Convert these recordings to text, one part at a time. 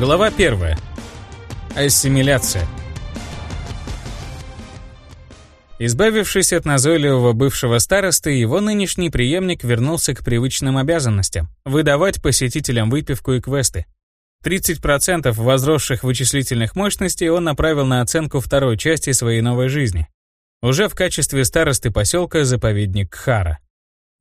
Глава 1. Ассимиляция. Избавившись от назойливого бывшего старосты, его нынешний преемник вернулся к привычным обязанностям – выдавать посетителям выпивку и квесты. 30% возросших вычислительных мощностей он направил на оценку второй части своей новой жизни. Уже в качестве старосты поселка заповедник Хара.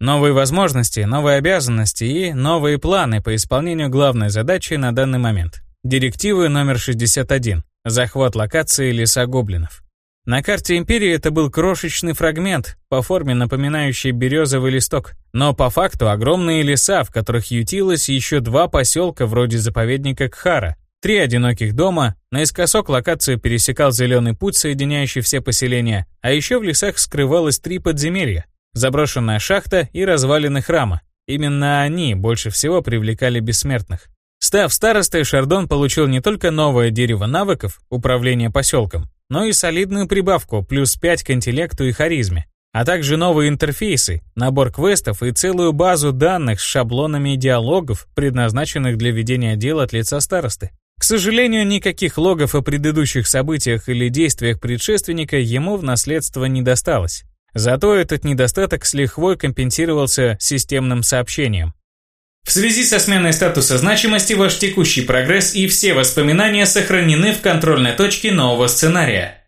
Новые возможности, новые обязанности и новые планы по исполнению главной задачи на данный момент. Директивы номер 61. Захват локации леса гоблинов. На карте Империи это был крошечный фрагмент, по форме напоминающий березовый листок, но по факту огромные леса, в которых ютилось еще два поселка вроде заповедника Кхара, три одиноких дома, наискосок локацию пересекал зеленый путь, соединяющий все поселения, а еще в лесах скрывалось три подземелья, Заброшенная шахта и развалины храма. Именно они больше всего привлекали бессмертных. Став старостой, Шардон получил не только новое дерево навыков управления поселком, но и солидную прибавку плюс 5 к интеллекту и харизме, а также новые интерфейсы, набор квестов и целую базу данных с шаблонами диалогов, предназначенных для ведения дел от лица старосты. К сожалению, никаких логов о предыдущих событиях или действиях предшественника ему в наследство не досталось. Зато этот недостаток с лихвой компенсировался системным сообщением. В связи со сменой статуса значимости ваш текущий прогресс и все воспоминания сохранены в контрольной точке нового сценария.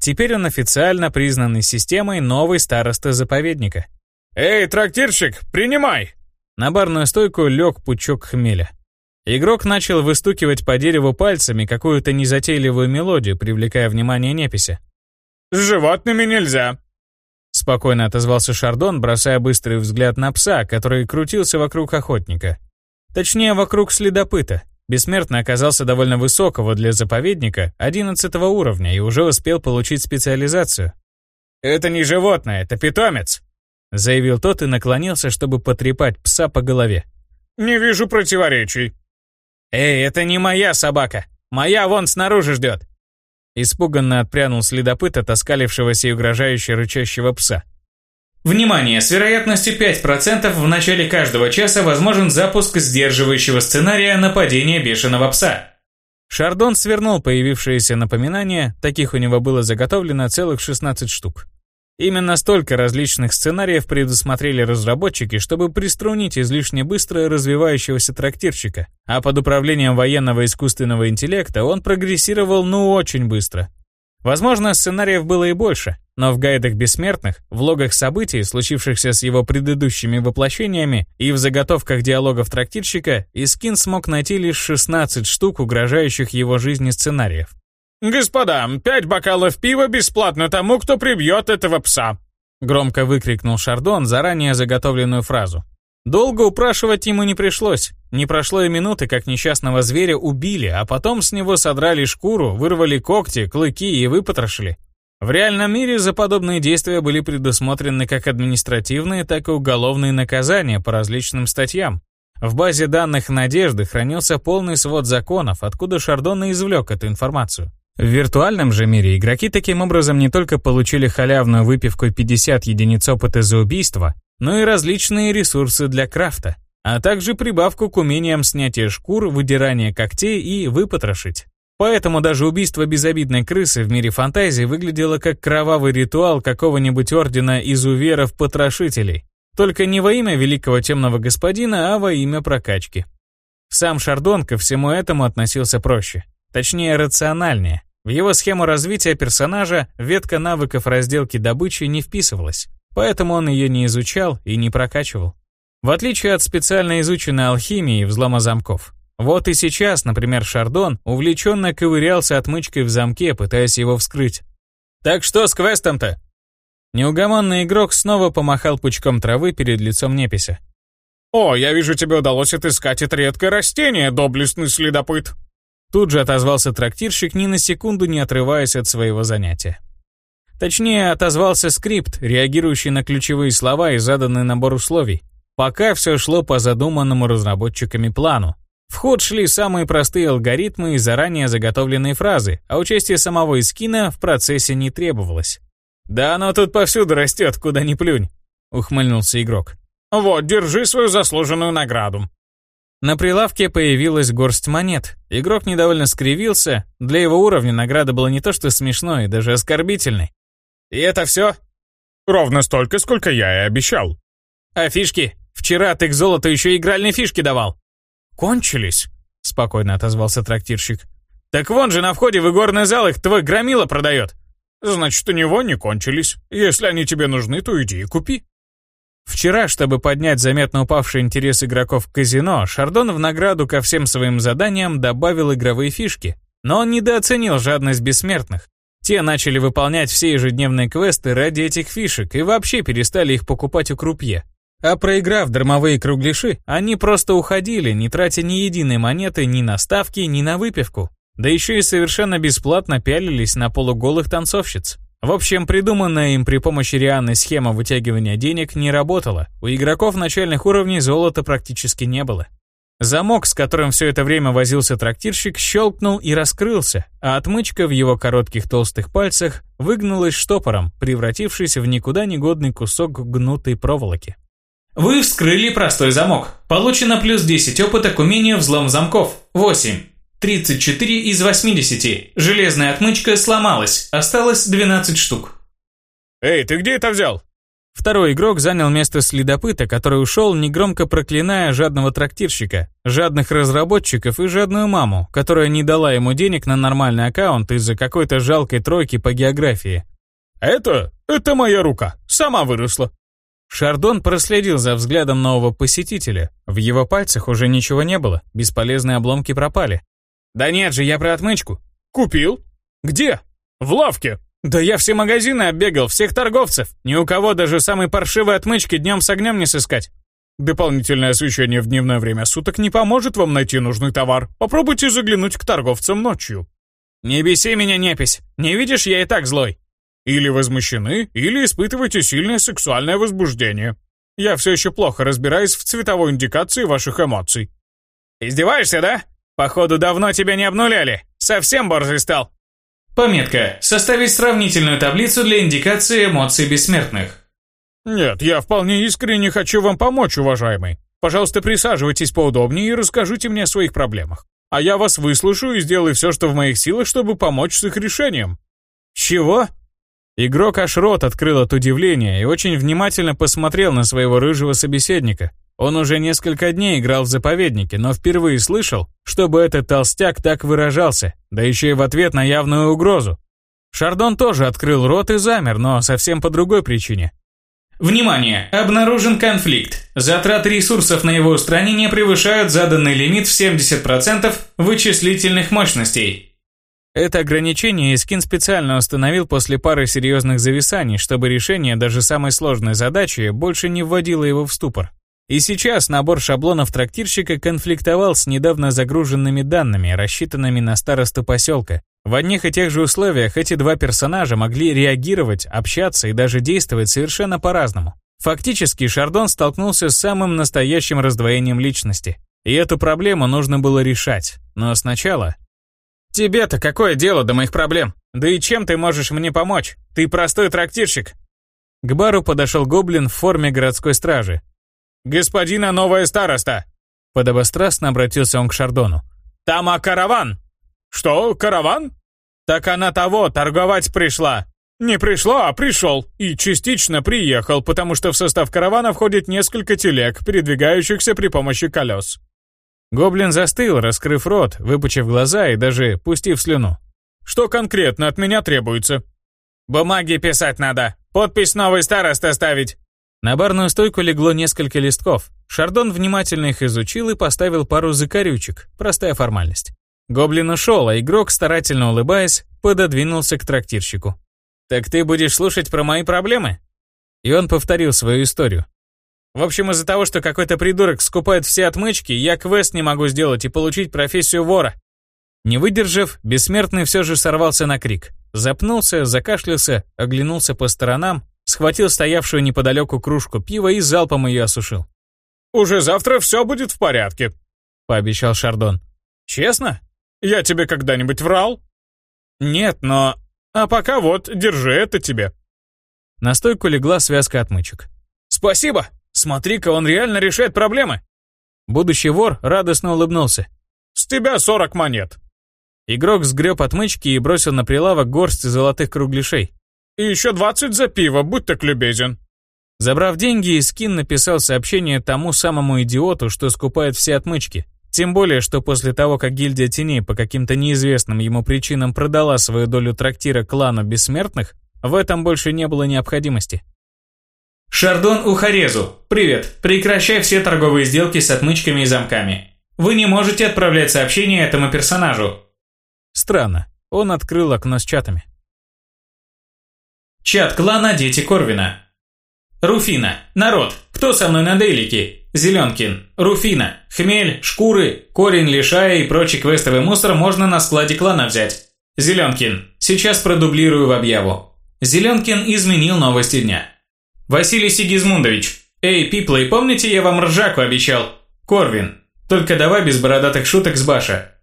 Теперь он официально признанный системой новый староста заповедника. «Эй, трактирщик, принимай!» На барную стойку лег пучок хмеля. Игрок начал выстукивать по дереву пальцами какую-то незатейливую мелодию, привлекая внимание неписи. «С животными нельзя. Спокойно отозвался Шардон, бросая быстрый взгляд на пса, который крутился вокруг охотника. Точнее, вокруг следопыта. Бессмертный оказался довольно высокого для заповедника, 11 уровня, и уже успел получить специализацию. «Это не животное, это питомец», — заявил тот и наклонился, чтобы потрепать пса по голове. «Не вижу противоречий». «Эй, это не моя собака. Моя вон снаружи ждет. Испуганно отпрянул следопыт от оскалившегося и угрожающе рычащего пса. Внимание! С вероятностью 5% в начале каждого часа возможен запуск сдерживающего сценария нападения бешеного пса. Шардон свернул появившееся напоминание, таких у него было заготовлено целых 16 штук. Именно столько различных сценариев предусмотрели разработчики, чтобы приструнить излишне быстро развивающегося трактирщика, а под управлением военного искусственного интеллекта он прогрессировал ну очень быстро. Возможно, сценариев было и больше, но в гайдах бессмертных, в логах событий, случившихся с его предыдущими воплощениями, и в заготовках диалогов трактирщика, Искин смог найти лишь 16 штук угрожающих его жизни сценариев. «Господа, пять бокалов пива бесплатно тому, кто прибьет этого пса!» Громко выкрикнул Шардон заранее заготовленную фразу. Долго упрашивать ему не пришлось. Не прошло и минуты, как несчастного зверя убили, а потом с него содрали шкуру, вырвали когти, клыки и выпотрошили. В реальном мире за подобные действия были предусмотрены как административные, так и уголовные наказания по различным статьям. В базе данных «Надежды» хранился полный свод законов, откуда Шардон и извлек эту информацию. В виртуальном же мире игроки таким образом не только получили халявную выпивку 50 единиц опыта за убийство, но и различные ресурсы для крафта, а также прибавку к умениям снятия шкур, выдирания когтей и выпотрошить. Поэтому даже убийство безобидной крысы в мире фантазии выглядело как кровавый ритуал какого-нибудь ордена изуверов-потрошителей. Только не во имя великого темного господина, а во имя прокачки. Сам Шардон ко всему этому относился проще. Точнее, рациональнее. В его схему развития персонажа ветка навыков разделки добычи не вписывалась, поэтому он ее не изучал и не прокачивал. В отличие от специально изученной алхимии и взлома замков. Вот и сейчас, например, Шардон увлеченно ковырялся отмычкой в замке, пытаясь его вскрыть. «Так что с квестом-то?» Неугомонный игрок снова помахал пучком травы перед лицом непися. «О, я вижу, тебе удалось отыскать это редкое растение, доблестный следопыт!» Тут же отозвался трактирщик, ни на секунду не отрываясь от своего занятия. Точнее, отозвался скрипт, реагирующий на ключевые слова и заданный набор условий. Пока все шло по задуманному разработчиками плану. В ход шли самые простые алгоритмы и заранее заготовленные фразы, а участие самого Искина в процессе не требовалось. «Да оно тут повсюду растет, куда ни плюнь», — ухмыльнулся игрок. «Вот, держи свою заслуженную награду», На прилавке появилась горсть монет. Игрок недовольно скривился. Для его уровня награда была не то что смешной, даже оскорбительной. «И это все?» «Ровно столько, сколько я и обещал». «А фишки? Вчера ты к золоту еще игральные фишки давал». «Кончились», — спокойно отозвался трактирщик. «Так вон же на входе в игорный зал их твой громила продает». «Значит, у него не кончились. Если они тебе нужны, то иди и купи». Вчера, чтобы поднять заметно упавший интерес игроков к казино, Шардон в награду ко всем своим заданиям добавил игровые фишки. Но он недооценил жадность бессмертных. Те начали выполнять все ежедневные квесты ради этих фишек и вообще перестали их покупать у крупье. А проиграв дармовые кругляши, они просто уходили, не тратя ни единой монеты ни на ставки, ни на выпивку. Да еще и совершенно бесплатно пялились на полуголых танцовщиц. В общем, придуманная им при помощи Рианы схема вытягивания денег не работала. У игроков начальных уровней золота практически не было. Замок, с которым все это время возился трактирщик, щелкнул и раскрылся, а отмычка в его коротких толстых пальцах выгнулась штопором, превратившись в никуда не годный кусок гнутой проволоки. Вы вскрыли простой замок. Получено плюс 10 опыта к умению взлом замков. 8. 34 из 80. Железная отмычка сломалась, осталось 12 штук. «Эй, ты где это взял?» Второй игрок занял место следопыта, который ушел, негромко проклиная жадного трактирщика, жадных разработчиков и жадную маму, которая не дала ему денег на нормальный аккаунт из-за какой-то жалкой тройки по географии. «Это? Это моя рука. Сама выросла». Шардон проследил за взглядом нового посетителя. В его пальцах уже ничего не было, бесполезные обломки пропали. «Да нет же, я про отмычку». «Купил? Где?» «В лавке». «Да я все магазины оббегал, всех торговцев. Ни у кого даже самой паршивой отмычки днем с огнем не сыскать». «Дополнительное освещение в дневное время суток не поможет вам найти нужный товар. Попробуйте заглянуть к торговцам ночью». «Не беси меня, непись. Не видишь, я и так злой». «Или возмущены, или испытываете сильное сексуальное возбуждение. Я все еще плохо разбираюсь в цветовой индикации ваших эмоций». «Издеваешься, да?» Походу, давно тебя не обнуляли. Совсем борзый стал. Пометка. Составить сравнительную таблицу для индикации эмоций бессмертных. Нет, я вполне искренне хочу вам помочь, уважаемый. Пожалуйста, присаживайтесь поудобнее и расскажите мне о своих проблемах. А я вас выслушаю и сделаю все, что в моих силах, чтобы помочь с их решением. Чего? Игрок аж рот открыл от удивления и очень внимательно посмотрел на своего рыжего собеседника. Он уже несколько дней играл в заповеднике, но впервые слышал, чтобы этот толстяк так выражался, да еще и в ответ на явную угрозу. Шардон тоже открыл рот и замер, но совсем по другой причине. Внимание! Обнаружен конфликт. Затраты ресурсов на его устранение превышают заданный лимит в 70% вычислительных мощностей. Это ограничение Искин специально установил после пары серьезных зависаний, чтобы решение даже самой сложной задачи больше не вводило его в ступор. И сейчас набор шаблонов трактирщика конфликтовал с недавно загруженными данными, рассчитанными на старосту поселка. В одних и тех же условиях эти два персонажа могли реагировать, общаться и даже действовать совершенно по-разному. Фактически Шардон столкнулся с самым настоящим раздвоением личности. И эту проблему нужно было решать. Но сначала... «Тебе-то какое дело до моих проблем? Да и чем ты можешь мне помочь? Ты простой трактирщик!» К бару подошел гоблин в форме городской стражи. «Господина новая староста!» Подобострастно обратился он к Шардону. «Там а караван!» «Что, караван?» «Так она того, торговать пришла!» «Не пришла, а пришел. И частично приехал, потому что в состав каравана входит несколько телег, передвигающихся при помощи колес». Гоблин застыл, раскрыв рот, выпучив глаза и даже пустив слюну. «Что конкретно от меня требуется?» «Бумаги писать надо. Подпись новый староста ставить. На барную стойку легло несколько листков. Шардон внимательно их изучил и поставил пару закорючек. Простая формальность. Гоблин ушел, а игрок, старательно улыбаясь, пододвинулся к трактирщику. «Так ты будешь слушать про мои проблемы?» И он повторил свою историю. В общем, из-за того, что какой-то придурок скупает все отмычки, я квест не могу сделать и получить профессию вора. Не выдержав, бессмертный все же сорвался на крик. Запнулся, закашлялся, оглянулся по сторонам, схватил стоявшую неподалеку кружку пива и залпом ее осушил. «Уже завтра все будет в порядке», — пообещал Шардон. «Честно? Я тебе когда-нибудь врал?» «Нет, но...» «А пока вот, держи это тебе». На стойку легла связка отмычек. «Спасибо! Смотри-ка, он реально решает проблемы!» Будущий вор радостно улыбнулся. «С тебя 40 монет!» Игрок сгреб отмычки и бросил на прилавок горсть золотых кругляшей. «И еще 20 за пиво, будь так любезен!» Забрав деньги, Скин написал сообщение тому самому идиоту, что скупает все отмычки. Тем более, что после того, как гильдия теней по каким-то неизвестным ему причинам продала свою долю трактира клану бессмертных, в этом больше не было необходимости. Шардон Ухарезу, привет. Прекращай все торговые сделки с отмычками и замками. Вы не можете отправлять сообщения этому персонажу. Странно. Он открыл окно с чатами. Чат клана Дети Корвина. Руфина. Народ. Кто со мной на дейлике? Зеленкин. Руфина. Хмель, шкуры, корень лишая и прочий квестовый мусор можно на складе клана взять. Зеленкин. Сейчас продублирую в объяву. Зеленкин изменил новости дня. Василий Сигизмундович. Эй, пиплы, помните, я вам ржаку обещал? Корвин. Только давай без бородатых шуток с Баша.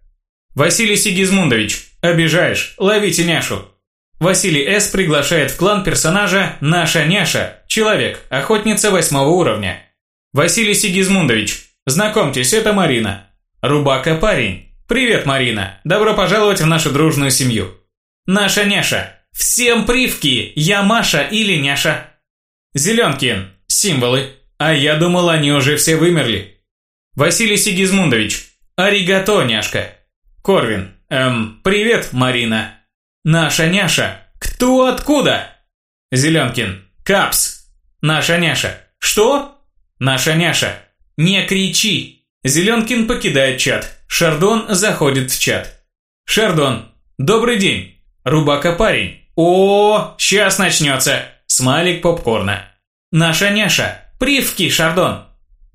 Василий Сигизмундович. Обижаешь. Ловите няшу. Василий С. приглашает в клан персонажа Наша Няша, человек, охотница восьмого уровня. Василий Сигизмундович, знакомьтесь, это Марина. Рубака парень. Привет, Марина. Добро пожаловать в нашу дружную семью. Наша Няша. Всем привки, я Маша или Няша. Зеленкин. Символы. А я думал, они уже все вымерли. Василий Сигизмундович. Аригато, няшка. Корвин. Эм, привет, Марина. Наша няша. Кто откуда? Зеленкин. Капс. Наша няша. Что? Наша няша. Не кричи. Зеленкин покидает чат. Шардон заходит в чат. Шардон. Добрый день. Рубака парень. О, сейчас начнется. Смайлик попкорна. Наша няша. Привки, Шардон.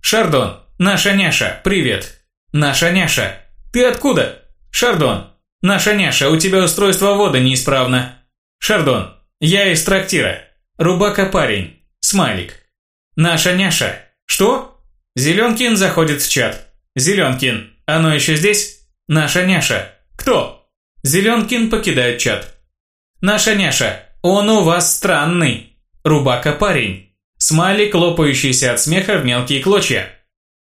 Шардон. Наша няша. Привет. Наша няша. Ты откуда? Шардон. «Наша няша, у тебя устройство ввода неисправно». «Шардон, я из трактира. Рубака парень. Смайлик». «Наша няша. Что?» Зеленкин заходит в чат. «Зеленкин, оно еще здесь?» «Наша няша. Кто?» Зеленкин покидает чат. «Наша няша, он у вас странный». Рубака парень. Смайлик, лопающийся от смеха в мелкие клочья.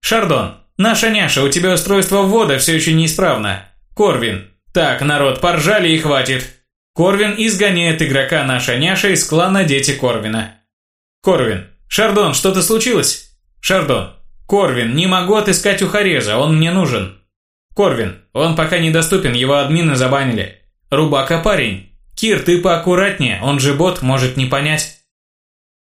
«Шардон, наша няша, у тебя устройство ввода все еще неисправно». Корвин, так, народ, поржали и хватит. Корвин изгоняет игрока наша няша из клана Дети Корвина. Корвин. Шардон, что-то случилось? Шардон. Корвин, не могу отыскать ухареза, он мне нужен. Корвин. Он пока недоступен, его админы забанили. Рубака парень. Кир, ты поаккуратнее, он же бот, может не понять.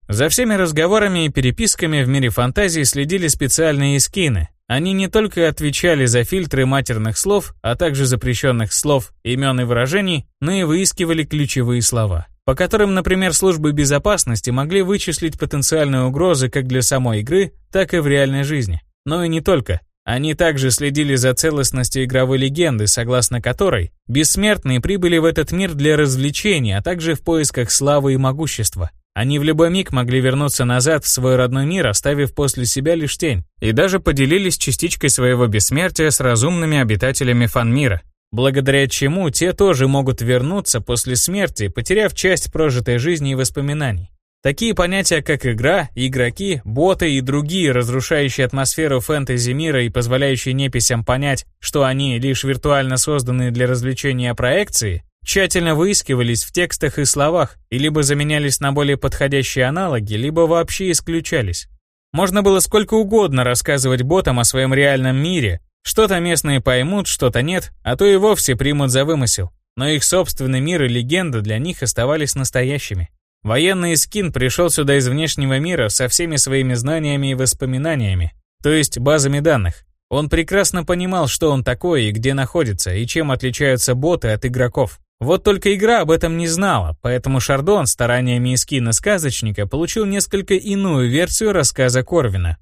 За всеми разговорами и переписками в мире фантазии следили специальные скины, они не только отвечали за фильтры матерных слов, а также запрещенных слов, имен и выражений, но и выискивали ключевые слова, по которым, например, службы безопасности могли вычислить потенциальные угрозы как для самой игры, так и в реальной жизни. Но и не только. Они также следили за целостностью игровой легенды, согласно которой бессмертные прибыли в этот мир для развлечения, а также в поисках славы и могущества. Они в любой миг могли вернуться назад в свой родной мир, оставив после себя лишь тень, и даже поделились частичкой своего бессмертия с разумными обитателями фан-мира, благодаря чему те тоже могут вернуться после смерти, потеряв часть прожитой жизни и воспоминаний. Такие понятия, как игра, игроки, боты и другие, разрушающие атмосферу фэнтези мира и позволяющие неписям понять, что они лишь виртуально созданы для развлечения проекции, тщательно выискивались в текстах и словах и либо заменялись на более подходящие аналоги, либо вообще исключались. Можно было сколько угодно рассказывать ботам о своем реальном мире, что-то местные поймут, что-то нет, а то и вовсе примут за вымысел. Но их собственный мир и легенда для них оставались настоящими. Военный скин пришел сюда из внешнего мира со всеми своими знаниями и воспоминаниями, то есть базами данных. Он прекрасно понимал, что он такой и где находится, и чем отличаются боты от игроков. Вот только игра об этом не знала, поэтому Шардон стараниями Искина Сказочника получил несколько иную версию рассказа Корвина.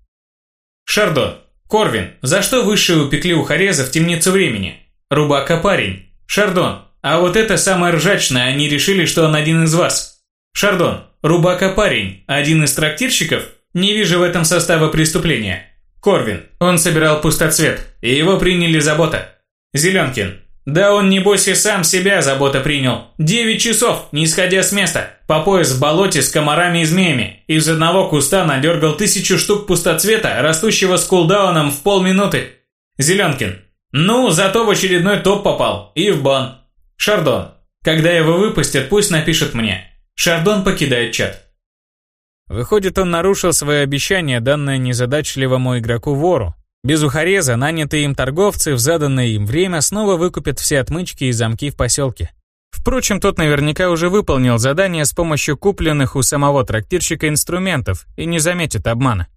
Шардон. Корвин, за что высшие упекли у Хореза в темницу времени? Рубака парень. Шардон. А вот это самое ржачное, они решили, что он один из вас. Шардон. Рубака парень. Один из трактирщиков? Не вижу в этом состава преступления. Корвин. Он собирал пустоцвет, и его приняли за бота. Зеленкин. Да он небось и сам себя забота принял. Девять часов, не исходя с места. По пояс в болоте с комарами и змеями. Из одного куста надергал тысячу штук пустоцвета, растущего с кулдауном в полминуты. Зеленкин. Ну, зато в очередной топ попал. И в бан. Шардон. Когда его выпустят, пусть напишет мне. Шардон покидает чат. Выходит, он нарушил свое обещание, данное незадачливому игроку-вору. Без ухореза нанятые им торговцы в заданное им время снова выкупят все отмычки и замки в поселке. Впрочем, тот наверняка уже выполнил задание с помощью купленных у самого трактирщика инструментов и не заметит обмана.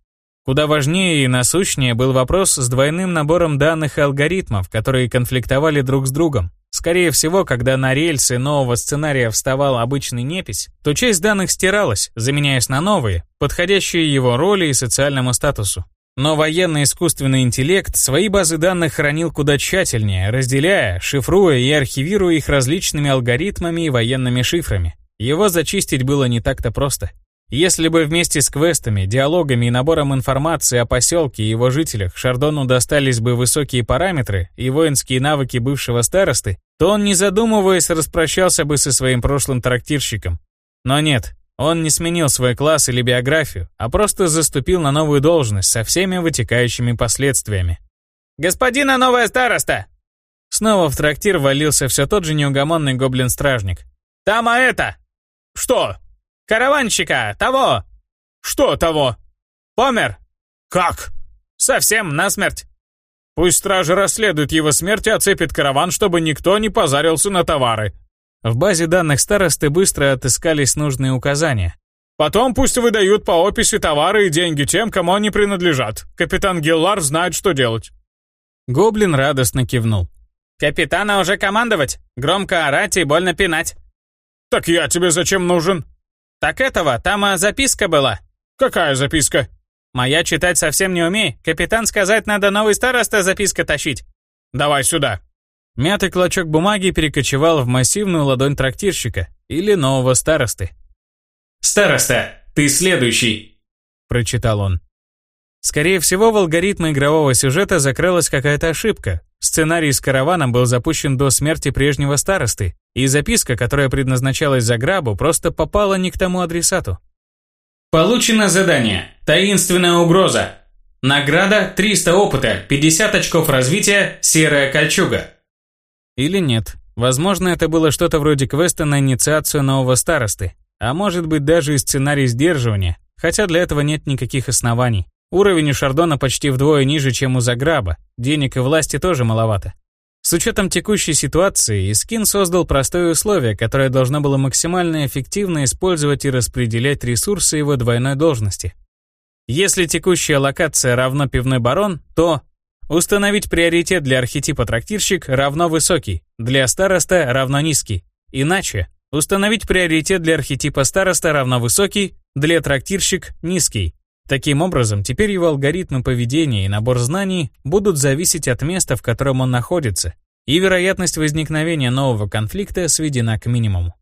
Куда важнее и насущнее был вопрос с двойным набором данных и алгоритмов, которые конфликтовали друг с другом. Скорее всего, когда на рельсы нового сценария вставал обычный непись, то часть данных стиралась, заменяясь на новые, подходящие его роли и социальному статусу. Но военный искусственный интеллект свои базы данных хранил куда тщательнее, разделяя, шифруя и архивируя их различными алгоритмами и военными шифрами. Его зачистить было не так-то просто. Если бы вместе с квестами, диалогами и набором информации о поселке и его жителях Шардону достались бы высокие параметры и воинские навыки бывшего старосты, то он, не задумываясь, распрощался бы со своим прошлым трактирщиком. Но нет, он не сменил свой класс или биографию, а просто заступил на новую должность со всеми вытекающими последствиями. «Господина новая староста!» Снова в трактир валился все тот же неугомонный гоблин-стражник. «Там а это!» «Что?» «Караванщика! Того!» «Что того?» «Помер!» «Как?» «Совсем насмерть!» «Пусть стражи расследуют его смерть и оцепит караван, чтобы никто не позарился на товары». В базе данных старосты быстро отыскались нужные указания. «Потом пусть выдают по описи товары и деньги тем, кому они принадлежат. Капитан Гиллар знает, что делать». Гоблин радостно кивнул. «Капитана уже командовать, громко орать и больно пинать». «Так я тебе зачем нужен?» «Так этого, там а, записка была». «Какая записка?» «Моя читать совсем не умей. Капитан сказать, надо новый староста записка тащить». «Давай сюда». Мятый клочок бумаги перекочевал в массивную ладонь трактирщика или нового старосты. «Староста, ты следующий», – прочитал он. Скорее всего, в алгоритмы игрового сюжета закрылась какая-то ошибка. Сценарий с караваном был запущен до смерти прежнего старосты, и записка, которая предназначалась за грабу, просто попала не к тому адресату. Получено задание. Таинственная угроза. Награда 300 опыта, 50 очков развития, серая кольчуга. Или нет. Возможно, это было что-то вроде квеста на инициацию нового старосты. А может быть даже и сценарий сдерживания, хотя для этого нет никаких оснований. Уровень у Шардона почти вдвое ниже, чем у Заграба, денег и власти тоже маловато. С учетом текущей ситуации, Искин создал простое условие, которое должно было максимально эффективно использовать и распределять ресурсы его двойной должности. Если текущая локация равно пивной барон, то установить приоритет для архетипа трактирщик равно высокий, для староста равно низкий. Иначе установить приоритет для архетипа староста равно высокий, для трактирщик низкий. Таким образом, теперь его алгоритмы поведения и набор знаний будут зависеть от места, в котором он находится, и вероятность возникновения нового конфликта сведена к минимуму.